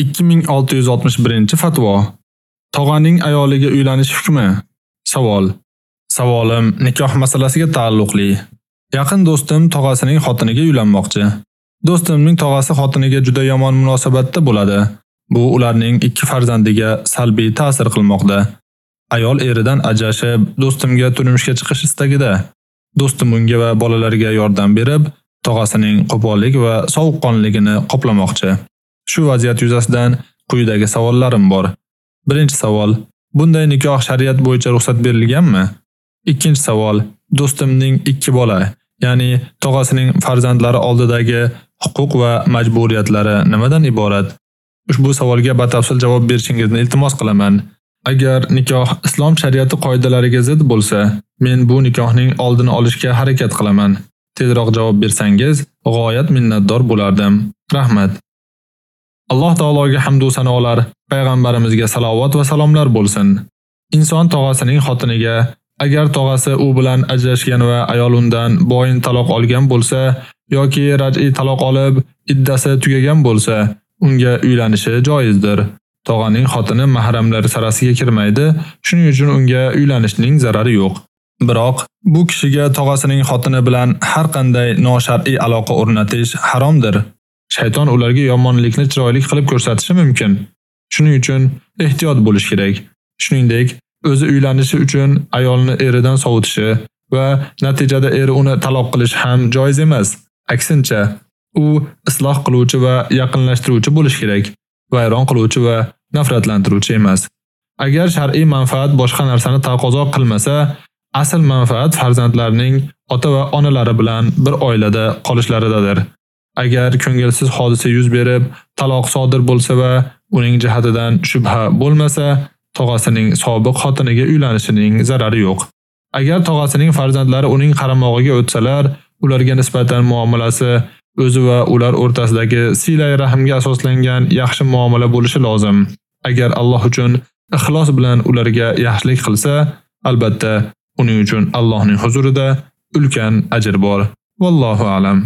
2661-fatvo. Tog'aning ayoliga uylanish hukmi. Savol. Savolim nikoh masalasiga taalluqli. Yaqin do'stim tog'asining xotiniga uylanmoqchi. Do'stimning tog'asi xotiniga juda yomon munosabatda bo'ladi. Bu ularning ikki farzandiga salbiy ta'sir qilmoqda. Ayol eridan ajrashib, do'stimga turmushga chiqish istagida. Do'stim unga va bolalarga yordam berib, tog'asining qo'pollik va sovuqqonligini qoplamoqchi. Shu vaziyat yuzasidan quyidagi savollarim bor. Birinchi savol: Bunday nikoh shariat bo'yicha ruxsat berilganmi? Ikkinchi savol: Do'stimning ikki bola, ya'ni tog'asining farzandlari oldidagi huquq va majburiyatlari nimadan iborat? Ushbu savolga batafsil javob berishingizni iltimos qilaman. Agar nikoh islom shariati qoidalariga zid bo'lsa, men bu nikohning oldini olishga harakat qilaman. Tezroq javob bersangiz, g'oyat minnatdor bo'lardim. Rahmat. Alloh taologa hamd va sanolar, payg'ambarimizga salovat va salomlar bo'lsin. Inson tog'asining xotiniga agar tog'asi u bilan ajrashgan va ayol undan boyin taloq olgan bo'lsa yoki raj'iy taloq olib iddasi tugagan bo'lsa, unga uylanishi joizdir. Tog'aning xotini mahramlari sarasiga kirmaydi, shuning uchun unga uylanishning zarari yo'q. Biroq bu kishiga tog'asining xotini bilan har qanday noshar'iy aloqa o'rnatish haromdir. Shayton ularga yomonlikni chiroyli qilib ko'rsatishi mumkin. Shuning uchun ehtiyot bo'lish kerak. Shuningdek, o'zi uylanishi uchun ayolni eridan sovutishi va natijada eri uni taloq qilish ham joiz emas. Aksincha, u isloh qiluvchi va yaqinlashtiruvchi bo'lish kerak. Vayron qiluvchi va nafratlantiruvchi emas. Agar shar'iy manfaat boshqa narsani taqozo qilmasa, asl manfaat farzandlarning ota va onalari bilan bir oilada qolishlaridadir. Agar ko'ngilsiz hodisa yuz berib, taloq sodir bo'lsa va uning jihatidan shubha bo'lmasa, tog'asining sobiq xotiniga uylanishining zarari yo'q. Agar tog'asining farzandlari uning qaramog'iga o'tsalar, ularga nisbatan muomalasi o'zi va ular o'rtasidagi silay rahmga asoslangan yaxshi muomala bo'lishi lozim. Agar Alloh uchun ixlos bilan ularga yaxshilik qilsa, albatta uning uchun Allohning huzurida ulkan ajr bor. Vallohu a'lam.